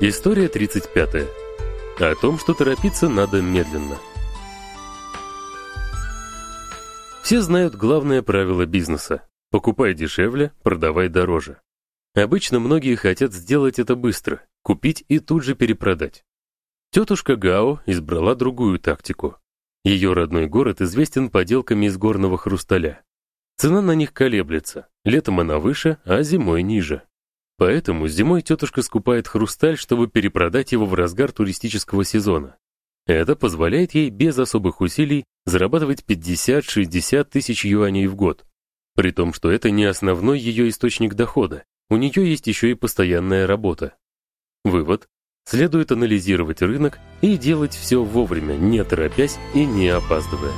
История 35. О том, что торопиться надо медленно. Все знают главное правило бизнеса: покупай дешевле, продавай дороже. Обычно многие хотят сделать это быстро, купить и тут же перепродать. Тетушка Гао избрала другую тактику. Ее родной город известен поделками из горного хрусталя. Цена на них колеблется. Летом она выше, а зимой ниже. Поэтому зимой тетушка скупает хрусталь, чтобы перепродать его в разгар туристического сезона. Это позволяет ей без особых усилий зарабатывать 50-60 тысяч юаней в год. При том, что это не основной ее источник дохода. У нее есть еще и постоянная работа. Вывод: следует анализировать рынок и делать все вовремя, не торопясь и не опаздывая.